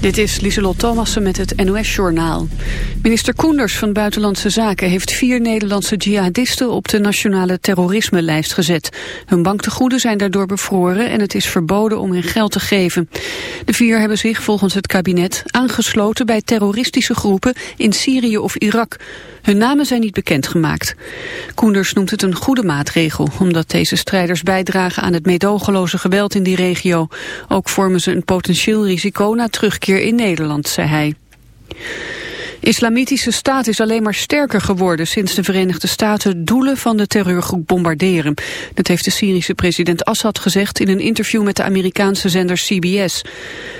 Dit is Lieselot Thomassen met het NOS-journaal. Minister Koenders van Buitenlandse Zaken heeft vier Nederlandse jihadisten op de nationale terrorisme-lijst gezet. Hun banktegoeden zijn daardoor bevroren en het is verboden om hun geld te geven. De vier hebben zich volgens het kabinet aangesloten bij terroristische groepen in Syrië of Irak. Hun namen zijn niet bekendgemaakt. Koenders noemt het een goede maatregel, omdat deze strijders bijdragen aan het meedogenloze geweld in die regio. Ook vormen ze een potentieel risico na terugkeer in Nederland, zei hij. Islamitische staat is alleen maar sterker geworden sinds de Verenigde Staten doelen van de terreurgroep bombarderen. Dat heeft de Syrische president Assad gezegd in een interview met de Amerikaanse zender CBS.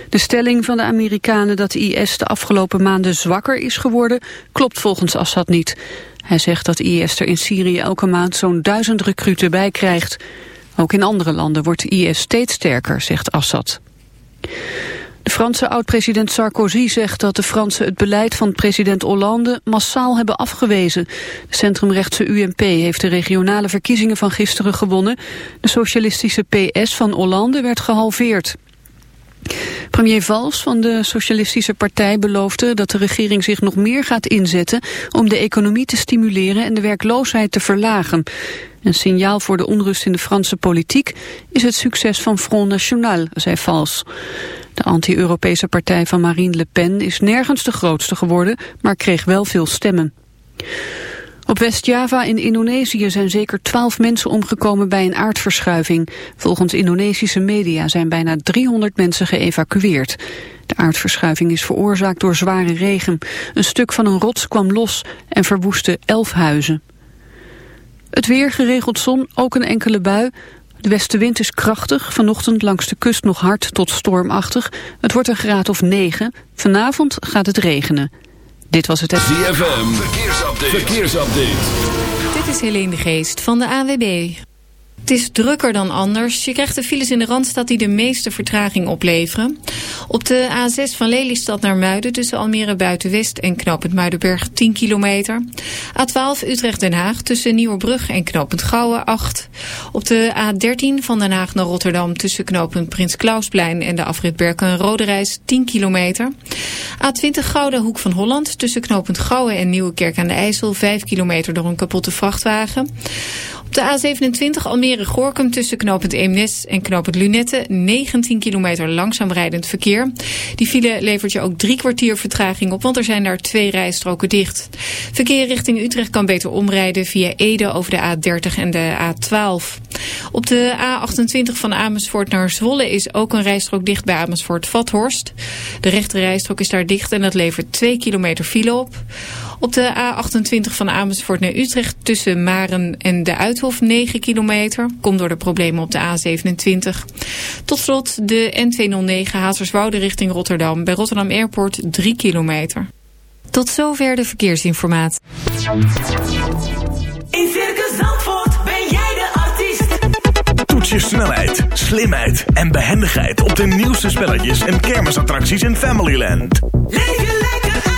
De stelling van de Amerikanen dat de IS de afgelopen maanden zwakker is geworden klopt volgens Assad niet. Hij zegt dat IS er in Syrië elke maand zo'n duizend recruten bij krijgt. Ook in andere landen wordt IS steeds sterker, zegt Assad. De Franse oud-president Sarkozy zegt dat de Fransen het beleid van president Hollande massaal hebben afgewezen. De centrumrechtse UMP heeft de regionale verkiezingen van gisteren gewonnen. De socialistische PS van Hollande werd gehalveerd. Premier Valls van de Socialistische Partij beloofde dat de regering zich nog meer gaat inzetten om de economie te stimuleren en de werkloosheid te verlagen. Een signaal voor de onrust in de Franse politiek is het succes van Front National, zei Valls. De anti-Europese partij van Marine Le Pen is nergens de grootste geworden, maar kreeg wel veel stemmen. Op West-Java in Indonesië zijn zeker twaalf mensen omgekomen bij een aardverschuiving. Volgens Indonesische media zijn bijna 300 mensen geëvacueerd. De aardverschuiving is veroorzaakt door zware regen. Een stuk van een rots kwam los en verwoestte elf huizen. Het weer geregeld zon, ook een enkele bui. De westenwind is krachtig, vanochtend langs de kust nog hard tot stormachtig. Het wordt een graad of 9. Vanavond gaat het regenen. Dit was het... ZFM, verkeersupdate. verkeersupdate. Dit is Helene de Geest van de AWB. Het is drukker dan anders. Je krijgt de files in de Randstad die de meeste vertraging opleveren. Op de A6 van Lelystad naar Muiden tussen Almere Buitenwest en Knopend Muidenberg 10 kilometer. A12 Utrecht-Den Haag tussen Nieuwerbrug en Knopend Gouwen 8. Op de A13 van Den Haag naar Rotterdam tussen Knopend Prins Klausplein en de afrit Berken Rode Reis 10 kilometer. A20 Gouden Hoek van Holland tussen Knopend Gouwen en Nieuwekerk aan de IJssel 5 kilometer door een kapotte vrachtwagen. Op de A27 Almere-Gorkum tussen knooppunt Eemnes en knooppunt Lunette 19 kilometer langzaam rijdend verkeer. Die file levert je ook drie kwartier vertraging op, want er zijn daar twee rijstroken dicht. Verkeer richting Utrecht kan beter omrijden via Ede over de A30 en de A12. Op de A28 van Amersfoort naar Zwolle is ook een rijstrook dicht bij Amersfoort-Vathorst. De rechte rijstrook is daar dicht en dat levert 2 kilometer file op. Op de A28 van Amersfoort naar Utrecht tussen Maren en de Uithof 9 kilometer. Komt door de problemen op de A27. Tot slot de N209 Hazerswoude richting Rotterdam. Bij Rotterdam Airport 3 kilometer. Tot zover de verkeersinformatie. In Circus Zandvoort ben jij de artiest. Toets je snelheid, slimheid en behendigheid op de nieuwste spelletjes en kermisattracties in Familyland. Leef lekker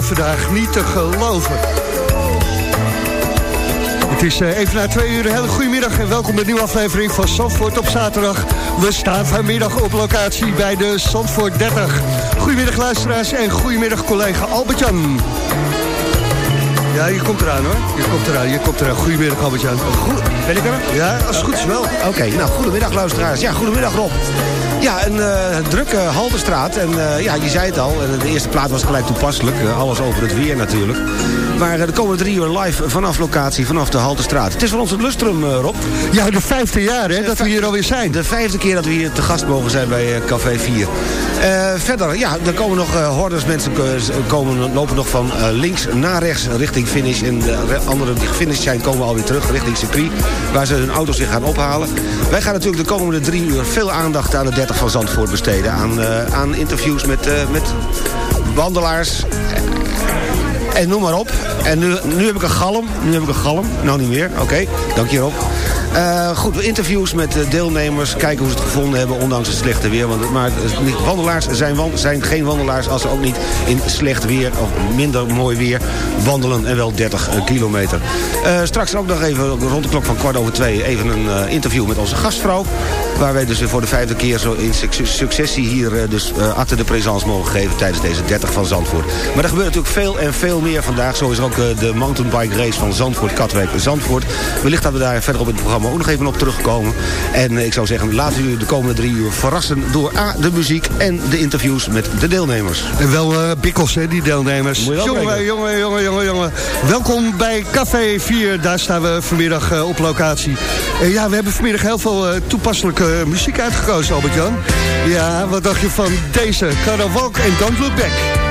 Weer vandaag. Niet te geloven. Het is eh, even na twee uur. Een hele goede middag en welkom bij een nieuwe aflevering van Zandvoort op zaterdag. We staan vanmiddag op locatie bij de Zandvoort 30. Goedemiddag luisteraars en goedemiddag collega Albert-Jan. Ja, je komt eraan hoor. Je komt eraan, je komt eraan. Goedemiddag Albert-Jan. Goed, ben ik er? Ja, als het goed is wel. Oké, nou, goedemiddag luisteraars. Ja, goedemiddag Rob. Ja, een uh, drukke Halterstraat. En uh, ja, je zei het al, de eerste plaat was gelijk toepasselijk. Uh, alles over het weer natuurlijk. Maar de komende drie uur live vanaf locatie, vanaf de Halterstraat. Het is voor ons het lustrum, Rob. Ja, de vijfde jaar hè, dat we hier alweer zijn. De vijfde keer dat we hier te gast mogen zijn bij Café 4. verder, ja, er komen nog hordes mensen komen, lopen nog van links naar rechts richting finish. En de anderen die gefinished zijn komen alweer terug richting circuit. Waar ze hun auto's zich gaan ophalen. Wij gaan natuurlijk de komende drie uur veel aandacht aan de 30 van Zandvoort besteden. Aan, aan interviews met, met wandelaars. En noem maar op. En nu, nu heb ik een galm. Nu heb ik een galm. Nou niet meer. Oké, okay. dank je Rob. Uh, goed, interviews met deelnemers. Kijken hoe ze het gevonden hebben, ondanks het slechte weer. Want, maar wandelaars zijn, zijn geen wandelaars als ze ook niet in slecht weer... of minder mooi weer wandelen en wel 30 kilometer. Uh, straks ook nog even rond de klok van kwart over twee... even een interview met onze gastvrouw. Waar wij dus voor de vijfde keer zo in successie hier... dus achter de présence mogen geven tijdens deze 30 van Zandvoort. Maar er gebeurt natuurlijk veel en veel meer vandaag. Zo is er ook de mountainbike race van Zandvoort-Katwijk-Zandvoort. Wellicht dat we daar verder op het programma ook nog even op terugkomen. En ik zou zeggen, laten u de komende drie uur verrassen... door A, de muziek en de interviews met de deelnemers. En wel uh, bikkels, hè, die deelnemers. Jongen, jongen, jongen, jongen, jongen. Welkom bij Café 4. Daar staan we vanmiddag uh, op locatie. En ja, we hebben vanmiddag heel veel uh, toepasselijke muziek uitgekozen, Albert-Jan. Ja, wat dacht je van deze? Walk en Don't Look Back.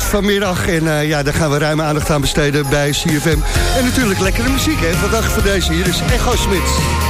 Vanmiddag. En eh, ja, daar gaan we ruime aandacht aan besteden bij CFM. En natuurlijk lekkere muziek, hè. Vandaag voor deze. Hier is Echo Smit.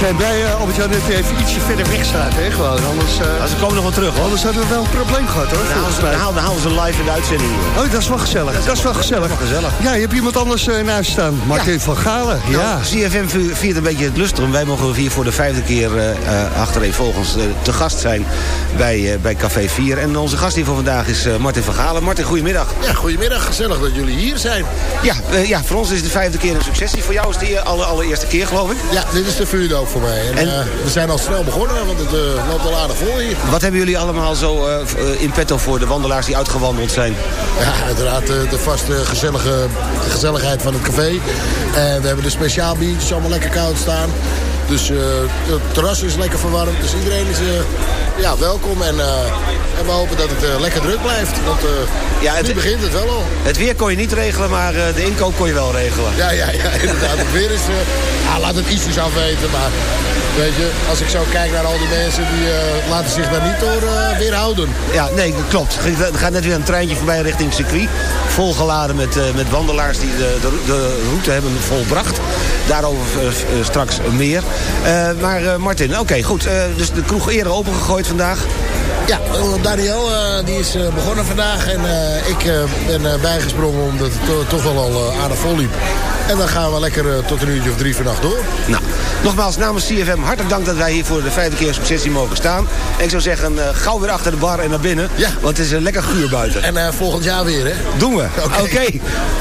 Zijn blij, uh, Albert-Jan, dat hij even ietsje verder weg staat. Hè, gewoon. Anders, eh, Nou, ze komen nog wel terug, hoor. anders hadden we wel een probleem gehad, hoor. Dan volgens houden, mij. ze, dan live in de uitzending. Oh, dat is wel gezellig. Dat is wel gezellig. wel gezellig. Ja, je hebt iemand anders eh, naast staan. Martin van Galen. Nou, Ja. CFM vi- viert een beetje het lustrum. Wij mogen hier voor de vijfde keer uh, achtereenvolgens uh, te gast zijn bij, uh, bij Café 4. En onze gast hier voor vandaag is uh, Martin van Galen. Martin, goedemiddag. Ja, goedemiddag. Gezellig dat jullie hier zijn. Ja, uh, ja voor ons is het de vijfde keer een successie. Voor jou is het de alle, allereerste keer, geloof ik. Ja, dit is de vuurdoop voor mij. En, en we zijn al snel begonnen, want het loopt al aardig vol hier. Wat hebben jullie allemaal zo in petto voor de wandelaars die uitgewandeld zijn? Ja, uiteraard de vaste gezellige, gezelligheid van het café. En we hebben de speciaal biertjes allemaal lekker koud staan. Dus uh, het terras is lekker verwarmd. Dus iedereen is uh, ja, welkom. En uh, En we hopen dat het eh, lekker druk blijft. Want eh, Ja, het- nu begint het wel al. Het weer kon je niet regelen, maar eh, de inkoop kon je wel regelen. Ja, ja, ja, inderdaad. Het weer is... ah, laat het ietsjes afweten, maar... Weet je, als ik zo kijk naar al die mensen... die laten zich daar niet door eh, weerhouden. Ja, nee, dat klopt. Er gaat net weer een treintje voorbij richting circuit. Volgeladen met, met wandelaars die de, de, de route hebben volbracht. Daarover straks meer. Maar Martin, oké, goed. Dus de kroeg eerder opengegooid vandaag. Ja, eh, Daniel eh, die is eh, begonnen vandaag en eh, ik eh, ben bijgesprongen omdat het to- toch wel al aardig vol liep. En dan gaan we lekker tot een uurtje of drie vannacht door. Nou, nogmaals namens CFM hartelijk dank dat wij hier voor de vijfde keer successie mogen staan. En ik zou zeggen, eh, gauw weer achter de bar en naar binnen. Ja. Want het is een lekker guur buiten. En eh, volgend jaar weer, hè? Doen we. Oké.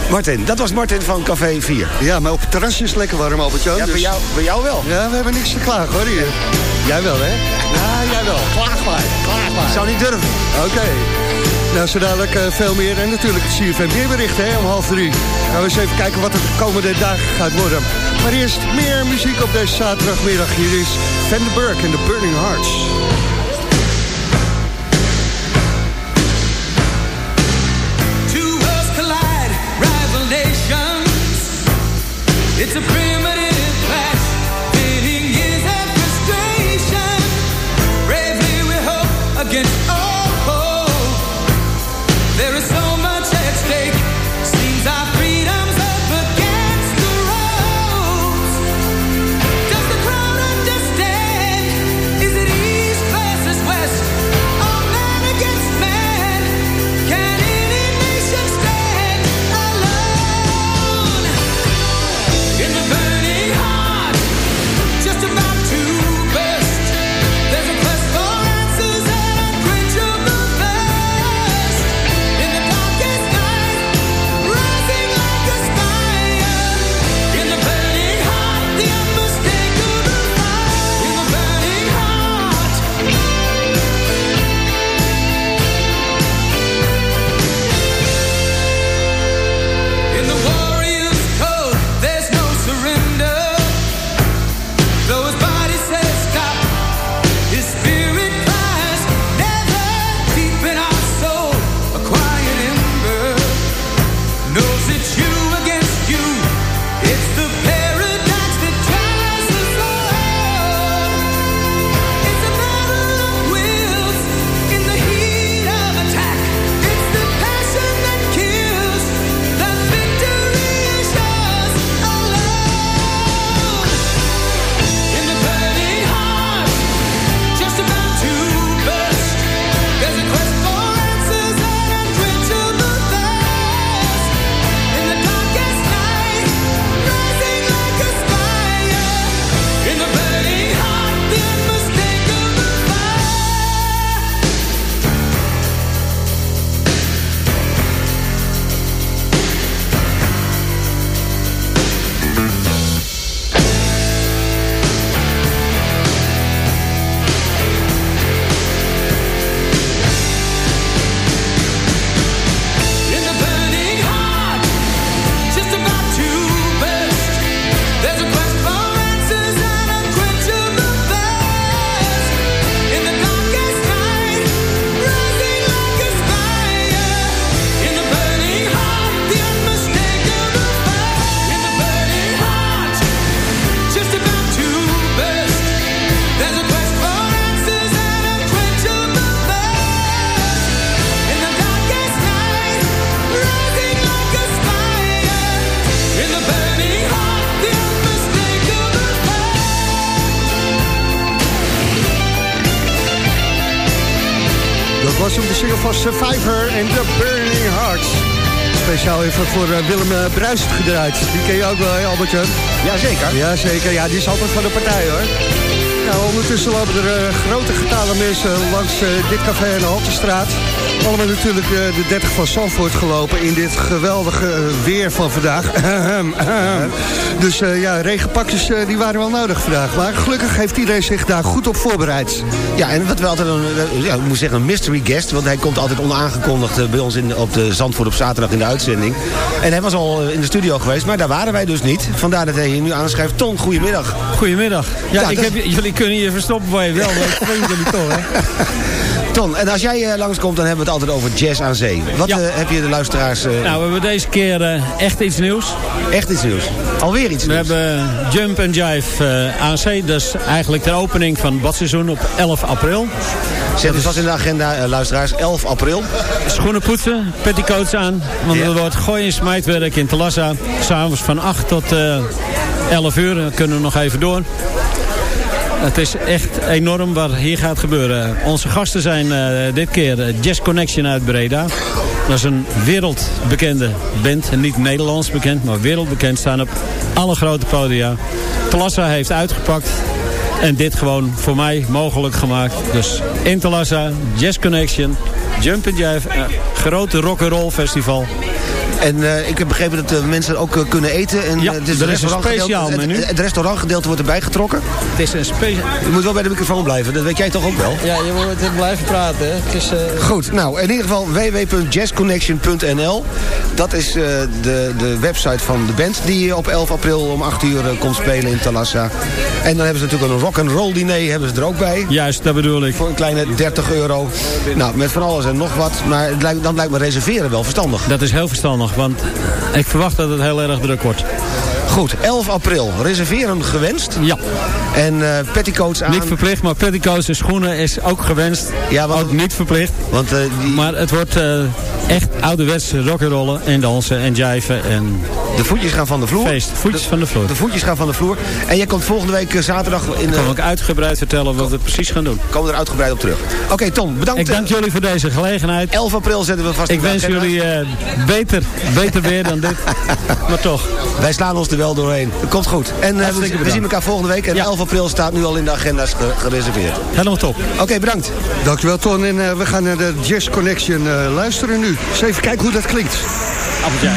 Martin, dat was Martin van Café 4. Ja, maar op het terrasje is lekker warm, Albert-Jan. Ja, dus- bij jou, bij jou wel. Ja, we hebben niks te klagen, hoor, hier. Jij wel, hè? Ja, jij wel. Klaag maar, klaag maar. Ik zou niet durven. Oké. Nou, zo dadelijk eh, veel meer. En natuurlijk het CFM weerbericht, hè, om half drie. Gaan we eens even kijken wat het de komende dagen gaat worden. Maar eerst meer muziek op deze zaterdagmiddag. Hier is Van den Burg en The Burning Hearts. En The Burning Hearts. Speciaal even voor eh, Willem uh, Bruist gedraaid. Die ken je ook wel, hè, Albert-Jan? Jazeker. Jazeker, ja, die is altijd van de partij, hoor. Nou, ondertussen lopen er eh, grote getalen mensen langs eh, dit café aan de Haltestraat. Allemaal natuurlijk eh, de 30 van Zandvoort gelopen in dit geweldige eh, weer van vandaag. Dus eh, ja, regenpakjes eh, die waren wel nodig vandaag. Maar gelukkig heeft iedereen zich daar goed op voorbereid. Ja, en wat we altijd een, eh, ja, ik moet zeggen, een mystery guest. Want hij komt altijd onaangekondigd eh, bij ons in, op de Zandvoort op zaterdag in de uitzending. En hij was al eh, in de studio geweest, maar daar waren wij dus niet. Vandaar dat hij hier nu aanschrijft. Ton, goedemiddag. Goedemiddag. Ja, Ja, ik dat- heb jullie kunnen je verstoppen waar je wel, maar ik vind jullie toch, hè? Ton, en als jij eh, langskomt, dan hebben we het altijd over jazz aan zee. Wat Ja. eh, heb je de luisteraars... eh, Nou, we hebben deze keer echt iets nieuws. Echt iets nieuws. Alweer iets We nieuws. hebben eh, Jump and Jive aan zee. Dat is eigenlijk de opening van het badseizoen op 11 april. Zet het vast in de agenda, luisteraars. 11 april. Schoenen poetsen, petticoats aan. Want Ja. er wordt gooi- en smijtwerk in Telassa. S'avonds van 8 tot eh 11 uur. Dan kunnen we nog even door. Het is echt enorm wat hier gaat gebeuren. Onze gasten zijn eh, dit keer Jazz Connection uit Breda. Dat is een wereldbekende band. Niet Nederlands bekend, maar wereldbekend. Staan op alle grote podia. Telassa heeft uitgepakt. En dit gewoon voor mij mogelijk gemaakt. Dus in Telassa, Jazz Connection, Jump and Jive. eh, grote rock'n'roll festival. En eh, ik heb begrepen dat de mensen ook eh, kunnen eten. En, Ja, eh, er is een restaurantgedeelte- speciaal menu. Het, het restaurantgedeelte wordt erbij getrokken. Het is een speciaal... Je moet wel bij de microfoon blijven, dat weet jij toch ook wel? Ja, je moet blijven praten. Hè? Het is, eh, Goed, nou in ieder geval www.jazzconnection.nl. Dat is eh, de, de website van de band die op 11 april om 8 uur eh, komt spelen in Talassa. En dan hebben ze natuurlijk een rock and roll diner hebben ze er ook bij. Juist, dat bedoel ik. Voor een kleine 30 euro. Nou, met van alles en nog wat. Maar het lijkt, dan lijkt me reserveren wel verstandig. Dat is heel verstandig, want ik verwacht dat het heel erg druk wordt. Goed, 11 april. Reserveren gewenst. Ja. En eh petticoats aan. Niet verplicht, maar petticoats en schoenen is ook gewenst. Ja, want- ook niet verplicht. Want eh, die, Maar het wordt eh, echt ouderwets rock'n'rollen en dansen en jiven en de voetjes gaan van de vloer. feest. Voetjes van de vloer. De voetjes gaan van de vloer. En jij komt volgende week eh, zaterdag in Ik de, kan ook uitgebreid vertellen wat we precies gaan doen. komen we er uitgebreid op terug. Oké, Tom, bedankt. Ik dank eh, jullie voor deze gelegenheid. 11 april zetten we vast Ik in de wens agenda. jullie eh, beter, beter weer dan dit. Maar toch. Wij slaan ons er wel doorheen. Dat komt goed. En eh, we, zien elkaar volgende week. En Ja. 11 april staat nu al in de agenda's ge- gereserveerd. Helemaal top. Oké, bedankt. Dankjewel Ton en eh, we gaan naar de Jazz Connection eh, luisteren nu. Eens even kijken hoe dat klinkt. Appeltje.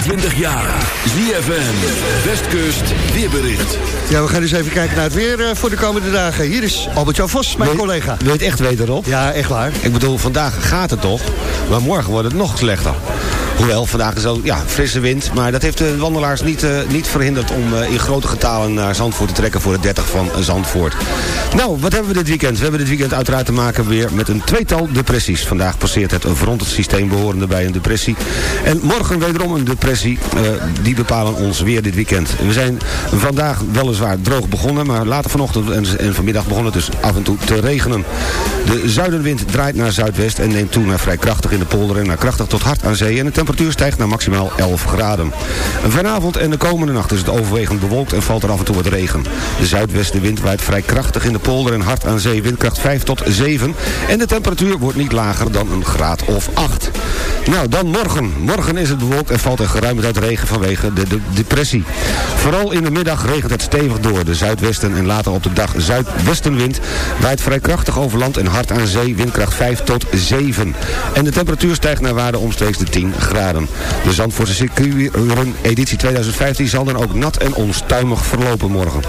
25 jaar. ZFM. Westkust weerbericht. Ja, we gaan eens even kijken naar het weer eh, voor de komende dagen. Hier is Albert-Jan Vos, mijn collega. Wil je het echt weten, Rob? Ja, echt waar. Ik bedoel, vandaag gaat het toch, maar morgen wordt het nog slechter. Hoewel, vandaag is ook ja, frisse wind. Maar dat heeft de wandelaars niet, eh, niet verhinderd om eh, in grote getalen naar Zandvoort te trekken voor de 30 van Zandvoort. Nou, wat hebben we dit weekend? We hebben dit weekend uiteraard te maken weer met een tweetal depressies. Vandaag passeert het frontsysteem behorende bij een depressie. En morgen wederom een depressie. eh, die bepalen ons weer dit weekend. We zijn vandaag weliswaar droog begonnen, maar later vanochtend en, en vanmiddag begon het dus af en toe te regenen. De zuidenwind draait naar zuidwest en neemt toe naar vrij krachtig in de polder en naar krachtig tot hard aan zee. En de temperatuur stijgt naar maximaal 11 graden. Vanavond en de komende nacht is het overwegend bewolkt en valt er af en toe wat regen. De zuidwestenwind waait vrij krachtig in de polder en hard aan zee. Windkracht 5 tot 7. En de temperatuur wordt niet lager dan een graad of 8. Nou, dan morgen. Morgen is het bewolkt en valt er geruime tijd regen vanwege de, de depressie. Vooral in de middag regent het stevig door. De zuidwesten en later op de dag zuidwestenwind waait vrij krachtig over land en hard aan zee, windkracht 5 tot 7. En de temperatuur stijgt naar waarde omstreeks de 10 graden. De Zandvoortse circuitrun editie 2015 zal dan ook nat en onstuimig verlopen morgen.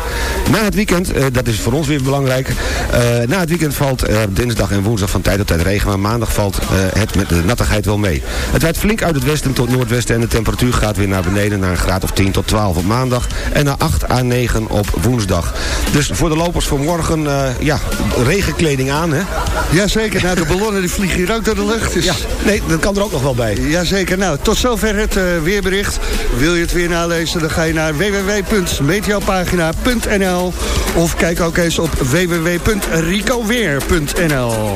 Na het weekend, eh, dat is voor ons weer belangrijk, eh, na het weekend valt er dinsdag en woensdag van tijd tot tijd regen, maar maandag valt eh, het met de nattigheid wel mee. Het waait flink uit het westen tot noordwesten en de temperatuur gaat weer naar beneden naar een graad of 10 tot 12 op maandag en naar 8 à 9 op woensdag. Dus voor de lopers voor morgen, ja, regenkleding aan, hè? Jazeker, nou de ballonnen die vliegen hier ook door de lucht. Dus... Ja, nee, dat kan er ook nog wel bij. Jazeker, nou tot zover het eh, weerbericht. Wil je het weer nalezen, dan ga je naar www.meteopagina.nl of kijk ook eens op www.ricoweer.nl.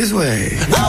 This way.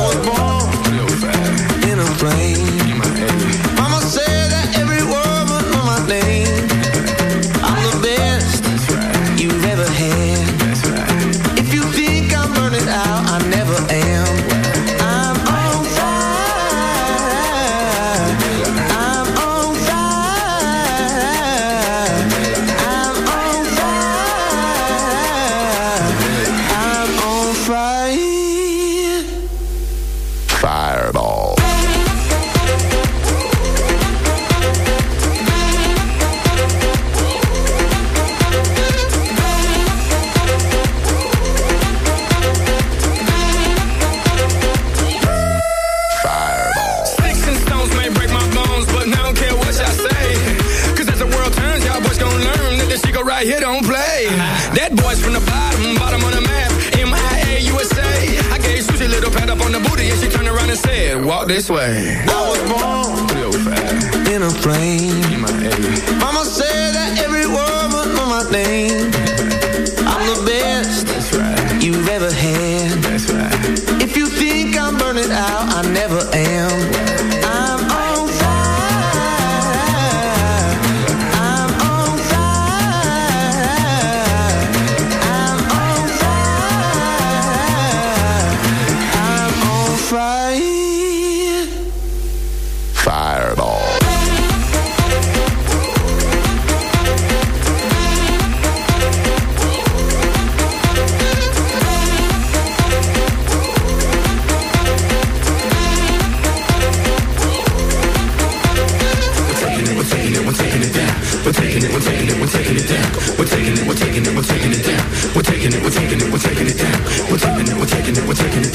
we're taking it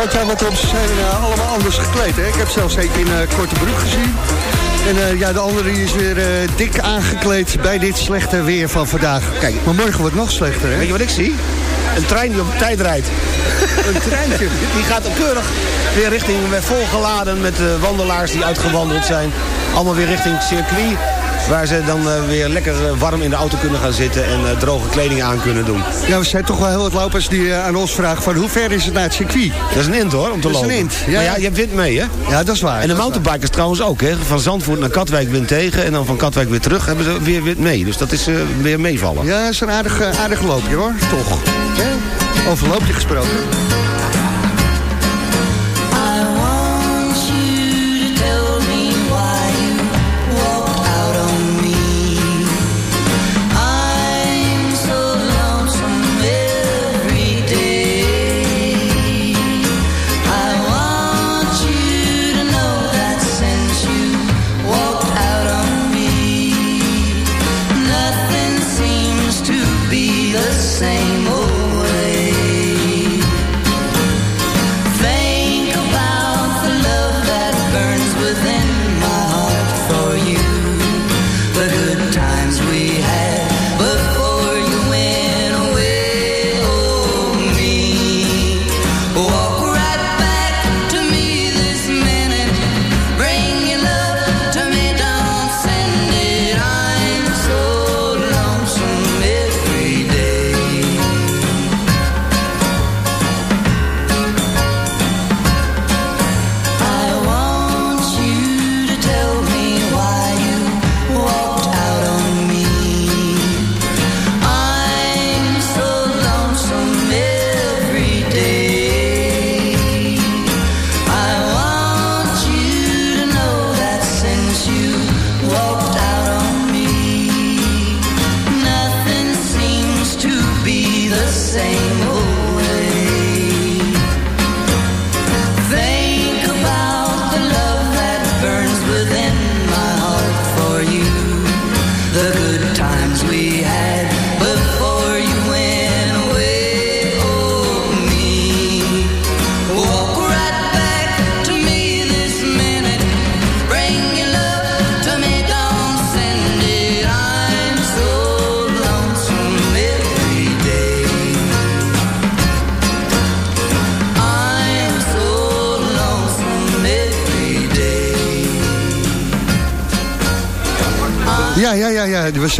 Valt jou wat op, ze zijn eh, allemaal anders gekleed. Hè? Ik heb zelfs eentje in eh, korte broek gezien. En eh, ja, de andere is weer dik aangekleed bij dit slechte weer van vandaag. Kijk, maar morgen wordt het nog slechter, hè? Weet je wat ik zie? Een trein die op tijd rijdt. Een treintje. Die gaat keurig weer richting, weer volgeladen met wandelaars die uitgewandeld zijn. Allemaal weer richting circuit. Waar ze dan eh, weer lekker eh, warm in de auto kunnen gaan zitten en eh, droge kleding aan kunnen doen. Ja, we zijn toch wel heel wat lopers die aan ons vragen van hoe ver is het naar het circuit? Dat is een int hoor, om te Dat is lopen. een int, ja. Maar ja, je hebt wind mee hè? Ja, dat is waar. En de mountainbikers trouwens ook hè. Van Zandvoort naar Katwijk wind tegen en dan van Katwijk weer terug hebben ze weer wind mee. Dus dat is weer meevallen. Ja, dat is een aardig, aardig loopje hoor, toch. Hè? Over loopje gesproken.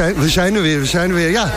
We zijn er weer, we zijn er weer. Ja,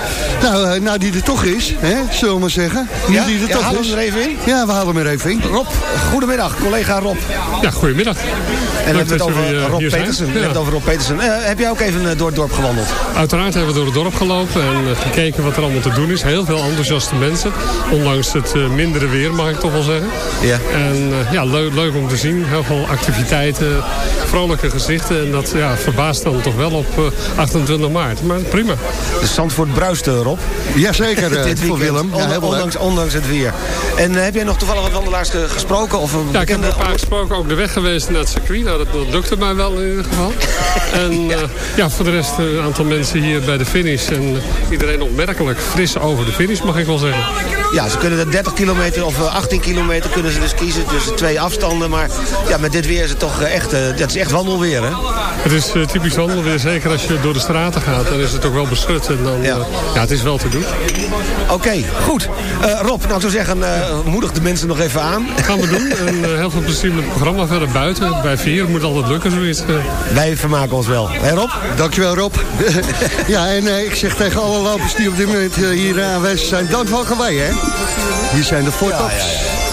nou, eh, nou die er toch is, hè, zullen we maar zeggen. Nu Ja? die er Ja, toch halen is. we er even in? Ja, we halen hem er even in. Rob, goedemiddag, collega Rob. Ja, goedemiddag. En we Leuk hebben het over eh, Rob. Petersen. Ja. het over Rob Petersen. Eh, heb jij ook even eh, door het dorp gewandeld? Uiteraard hebben we door het dorp gelopen en eh, gekeken wat er allemaal te doen is. Heel veel enthousiaste mensen. Ondanks het eh, mindere weer, mag ik toch wel zeggen. Ja. En eh, ja, leuk, leuk om te zien. Heel veel activiteiten, vrolijke gezichten. En dat ja, verbaast dan toch wel op eh, 28 maart. Maar prima. De Zandvoort bruist, eh, Rob. Jazeker, eh, Dit voor. Willem. Ja, Ondanks- het weer. En eh, heb jij nog toevallig wat wandelaars ge- gesproken? Of een Ja, ik heb bekende... een paar gesproken, ook de weg geweest naar het circuit. Nou, dat, dat lukte mij wel in ieder geval. En ja. ja, voor de rest eh, een aantal mensen hier bij de finish. En eh, iedereen opmerkelijk fris over de finish, mag ik wel zeggen. Ja, ze kunnen de 30 kilometer of eh, 18 kilometer kunnen ze dus kiezen tussen twee afstanden. Maar ja, met dit weer is het toch eh, echt, eh, dat is echt wandelweer, hè? Het is eh, typisch wandelweer. Zeker als je door de straten gaat, dan is het ook wel beschut. En dan, ja. ja, het is wel te doen. Oké, goed. Eh, Rob, nou ik zou zeggen, eh, moedig de mensen nog even aan. Gaan we doen. En eh, heel veel plezier met het programma verder buiten. Bij vier moet altijd lukken zoiets. Wij vermaken ons wel. Hé Rob? Dankjewel Rob. ja, en eh, ik zeg tegen alle lopers die op dit moment hier aanwezig zijn, dank wel wij, hè. Hier zijn de voortops. Don't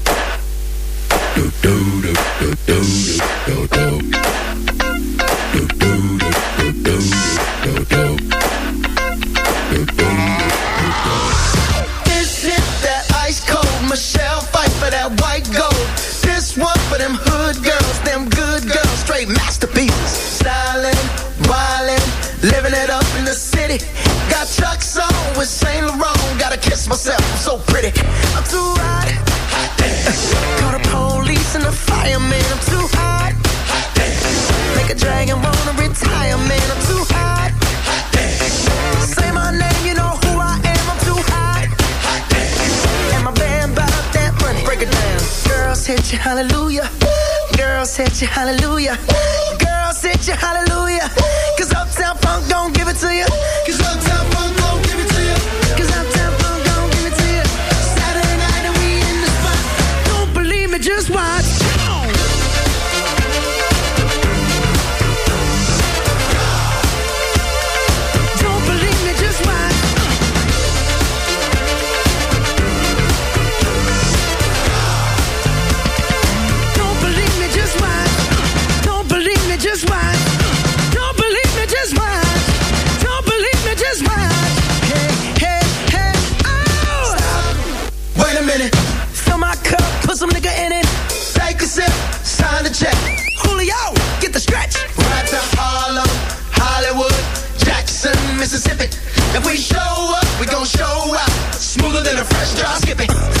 Got Chuck's on with Saint Laurent. Gotta kiss myself, I'm so pretty. I'm too and fireman. I'm too hot. Make a dragon wanna retire, man. I'm too hot. Say my name, you know who I am. I'm too hot. And my band bought that money. Break it down. Girls hit hallelujah. Girls hit hallelujah. Girls hit. Cause Uptown Funk don't give it to you. Cause Uptown Funk don't give it to you. Cause Uptown sign the check. Julio, get the stretch. Right to Harlem, Hollywood, Jackson, Mississippi. If we show up, we gon' show out. Smoother than a fresh drop. Skip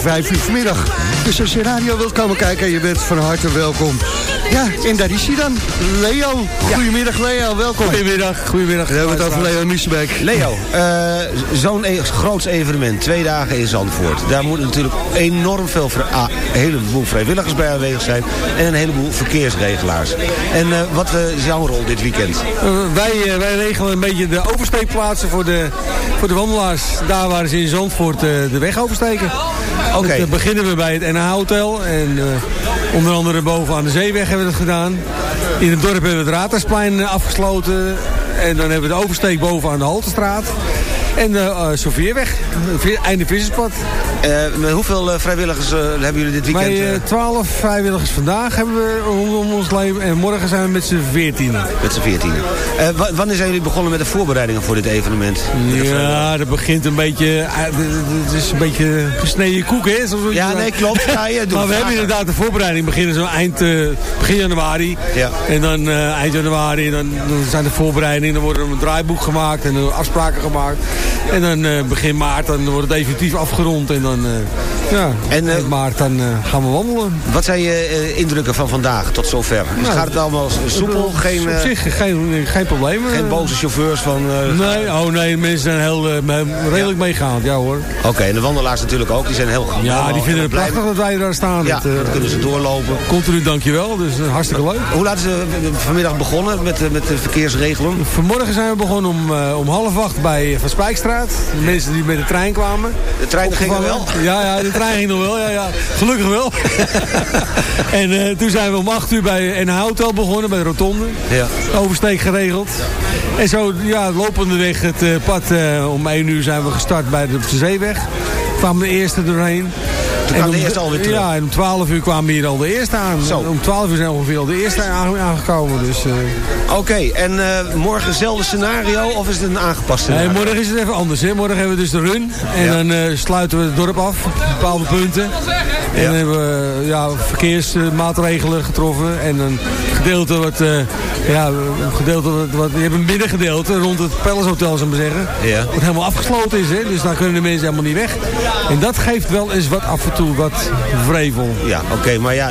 5 uur vanmiddag. Dus als je radio wilt komen kijken, je bent van harte welkom. Ja, en daar is hij dan, Leo. Goedemiddag Leo, welkom. Goedemiddag, goedemiddag. We hebben het over Leo Niesebeek. Leo, eh, zo'n e groots evenement, twee dagen in Zandvoort. Daar moet natuurlijk enorm veel, ah, een heleboel vrijwilligers bij aanwezig zijn. En een heleboel verkeersregelaars. En eh, wat eh, is jouw rol dit weekend? Eh, wij, wij regelen een beetje de oversteekplaatsen voor de, voor de wandelaars. Daar waar ze in Zandvoort eh, de weg oversteken. Oké. Beginnen we bij het NH Hotel. En eh, onder andere boven aan de Zeeweg dat gedaan. In het dorp hebben we het Raadhuisplein eh, afgesloten. En dan hebben we de oversteek boven aan de Haltestraat. En uh, Sofierweg, einde visserspad. Uh, hoeveel vrijwilligers hebben jullie dit weekend? Wij twaalf vrijwilligers vandaag hebben we om, ons leven. En morgen zijn we met z'n veertien. Met z'n veertien. wanneer zijn jullie begonnen met de voorbereidingen voor dit evenement? Ja, dat begint een beetje... Het is een beetje gesneden koek, hè? Zoals ja, nee, klopt. Je maar we hebben inderdaad de voorbereiding beginnen zo eind begin januari. Ja. En dan eind januari, dan, dan zijn de voorbereidingen. Dan wordt er een draaiboek gemaakt en afspraken gemaakt. En dan begin maart, dan wordt het definitief afgerond. En dan, uh, ja, en, uh, maart dan gaan we wandelen. Wat zijn je indrukken van vandaag tot zover? Dus Nou, gaat het allemaal soepel? Geen, op zich geen, geen problemen. Geen boze chauffeurs van... nee, oh nee, mensen zijn heel redelijk ja. meegaand, ja hoor. Oké, okay, en de wandelaars natuurlijk ook, die zijn heel Ja, die vinden het prachtig dat wij daar staan. Ja, dat, dan kunnen ze doorlopen. Continu dankjewel, dus hartstikke leuk. Hoe laat is vanmiddag begonnen met, met de verkeersregelen? Vanmorgen zijn we begonnen om, om half acht bij Van Spijkstraat. De mensen die met de trein kwamen. De trein ging er wel? Ja, ja, de trein ging nog wel. Ja, ja. Gelukkig wel. en uh, toen zijn we om 8 uur bij een hotel begonnen, bij de Rotonde. Ja. Oversteek geregeld. En zo, ja, lopende weg het uh, pad. Uh, om 1 uur zijn we gestart bij de Zeeweg. Kwamen de eerste doorheen. Toen kwam de eerste alweer terug. Ja, en om 12 uur kwamen hier al de eerste aan. Zo. Om 12 uur zijn ongeveer al de eerste aangekomen. Dus, uh... Oké, okay, en uh, morgen hetzelfde scenario of is het een aangepast scenario? Nee, morgen is het even anders. Hè. Morgen hebben we dus de run. En ja. dan uh, sluiten we het dorp af op bepaalde punten. En dan hebben we ja, verkeersmaatregelen getroffen. En een gedeelte wat... ja, een gedeelte wat, wat... Je hebt een middengedeelte rond het Palace Hotel, zou ik maar zeggen. Ja. Wat helemaal afgesloten is. Hè. Dus daar kunnen de mensen helemaal niet weg. En dat geeft wel eens wat af en toe wat vrevel. Ja, oké. Okay, maar ja,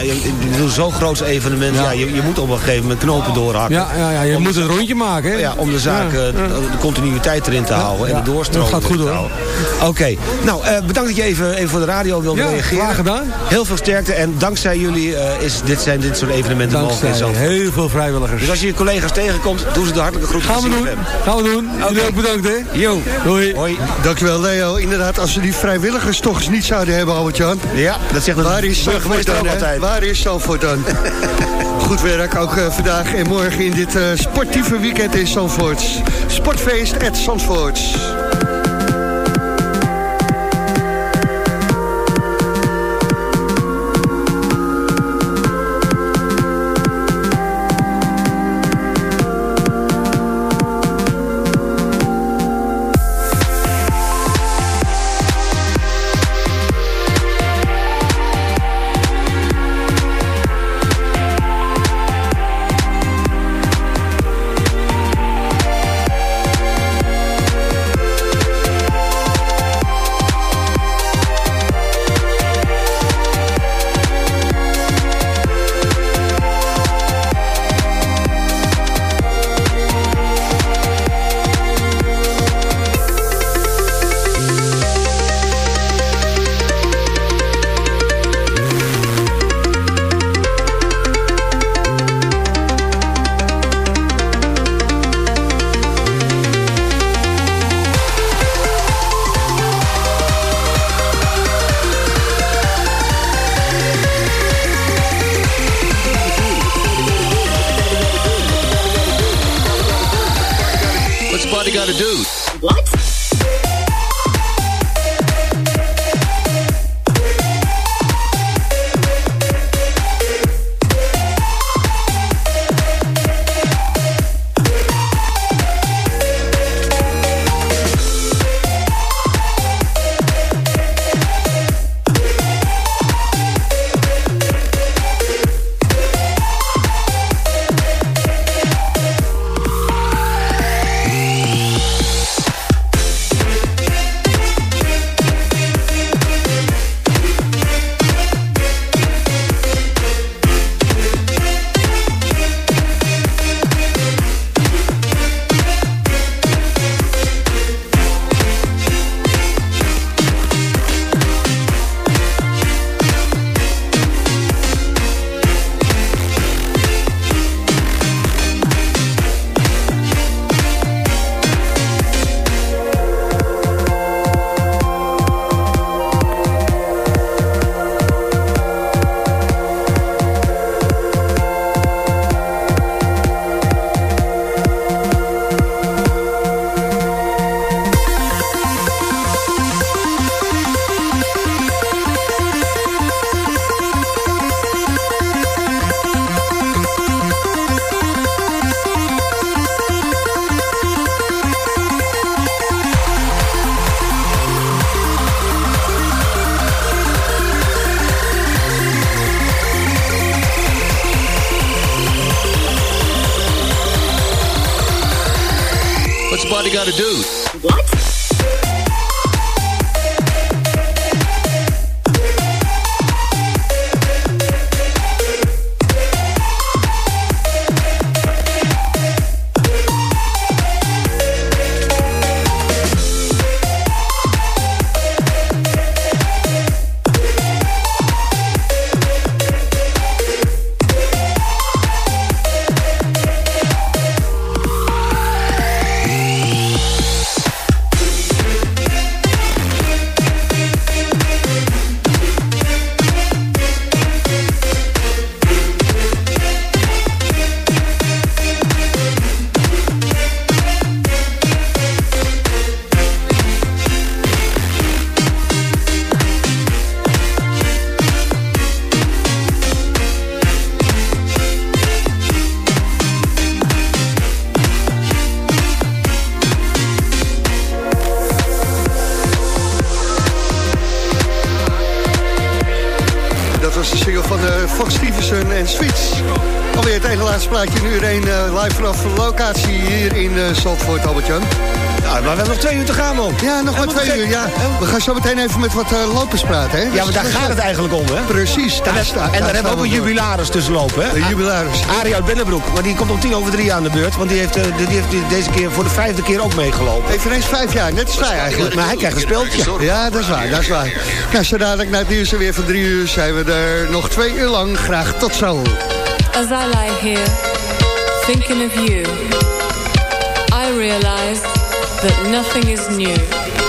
zo'n groot evenement. Ja. ja je, je, moet op een gegeven moment knopen doorhakken. Ja, ja, ja je om moet het rondje maken. Hè? Ja, om de zaak, ja, de continuïteit erin te houden. En de doorstroom. Dat gaat goed hoor. Oké. Okay. Nou, uh, bedankt dat je even, even voor de radio wilde reageren. graag gedaan. Heel veel sterkte. En dankzij jullie uh, is dit, zijn dit soort evenementen dankzij mogelijk Zandvoort. heel veel vrijwilligers. Dus als je je collega's tegenkomt, doen ze de hartelijke groeten. Gaan we doen. Gaan we doen. Okay. Jullie ook bedankt hè. Jo. Doei. Hoi. Dankjewel Leo. Inderdaad, als we die vrijwilligers toch eens niet zouden hebben, Albert-Jan. Ja, dat zegt Waar is Zandvoort dan? Altijd. Waar is Zandvoort dan? Goed werk, ook uh, vandaag en morgen in dit uh, sportieve weekend in Zandvoort. Sportfeest at Zandvoort. everybody got to do. Ja, nog maar En twee we- uur, ja. We gaan zo meteen even met wat eh, lopers praten, hè? Ja, maar daar Dus- gaat het eigenlijk om, hè? Precies. En, daar daar- sta- en daar daar hebben we ook een jubilaris tussen lopen, hè? Een jubilaris. Arie uit Bennebroek, maar die komt om tien over drie aan de beurt. Want die heeft, eh, die heeft deze keer voor de vijfde keer ook meegelopen. Eveneens vijf jaar, net als wij eigenlijk. Maar hij krijgt een speeltje. Ja, dat is waar, dat is waar. Nou, zo dadelijk na het nieuws en weer van drie uur zijn we er nog twee uur lang. Graag tot zo. As I lie here, thinking of you, I realize that nothing is new.